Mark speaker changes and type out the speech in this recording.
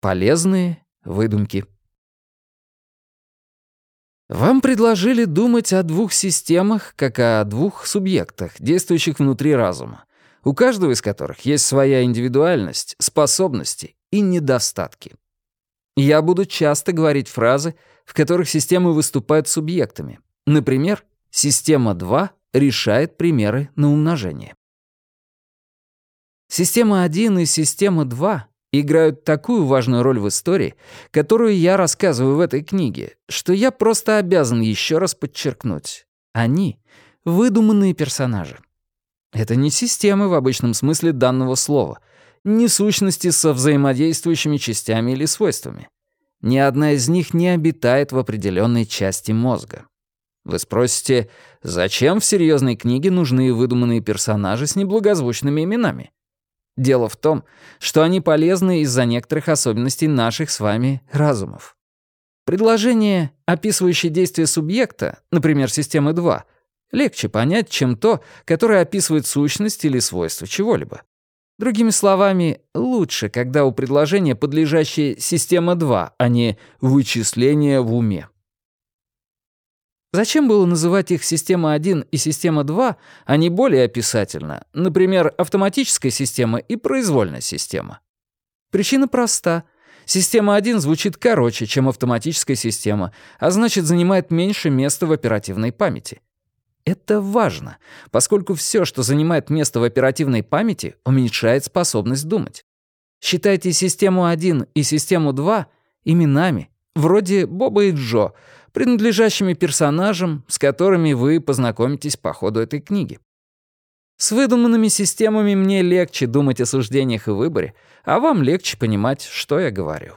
Speaker 1: Полезные выдумки. Вам предложили думать о двух системах, как о двух субъектах, действующих внутри разума, у каждого из которых есть своя индивидуальность, способности и недостатки. Я буду часто говорить фразы, в которых системы выступают субъектами. Например, система 2 решает примеры на умножение. Система 1 и система 2 играют такую важную роль в истории, которую я рассказываю в этой книге, что я просто обязан еще раз подчеркнуть. Они — выдуманные персонажи. Это не системы в обычном смысле данного слова, не сущности со взаимодействующими частями или свойствами. Ни одна из них не обитает в определенной части мозга. Вы спросите, зачем в серьезной книге нужны выдуманные персонажи с неблагозвучными именами? Дело в том, что они полезны из-за некоторых особенностей наших с вами разумов. Предложение, описывающее действие субъекта, например, системы 2, легче понять, чем то, которое описывает сущность или свойство чего-либо. Другими словами, лучше, когда у предложения подлежащее система 2, а не вычисление в уме. Зачем было называть их система 1 и система 2, а не более описательно, например, автоматическая система и произвольная система? Причина проста. Система 1 звучит короче, чем автоматическая система, а значит, занимает меньше места в оперативной памяти. Это важно, поскольку все, что занимает место в оперативной памяти, уменьшает способность думать. Считайте систему 1 и систему 2 именами, вроде Боба и Джо — принадлежащими персонажам, с которыми вы познакомитесь по ходу этой книги. С выдуманными системами мне легче думать о суждениях и выборе, а вам легче понимать, что я говорю.